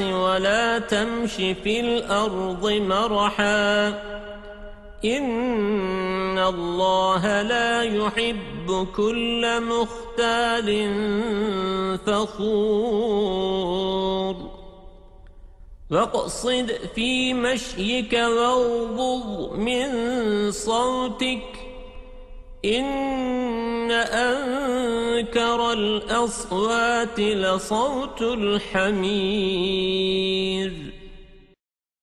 ولا تمش في الأرض مرحا. إن الله لا يحب كل مختال فخور. واقصد في مشيك واغضض من صوتك. إن أنكر الأصوات لصوت الحمير.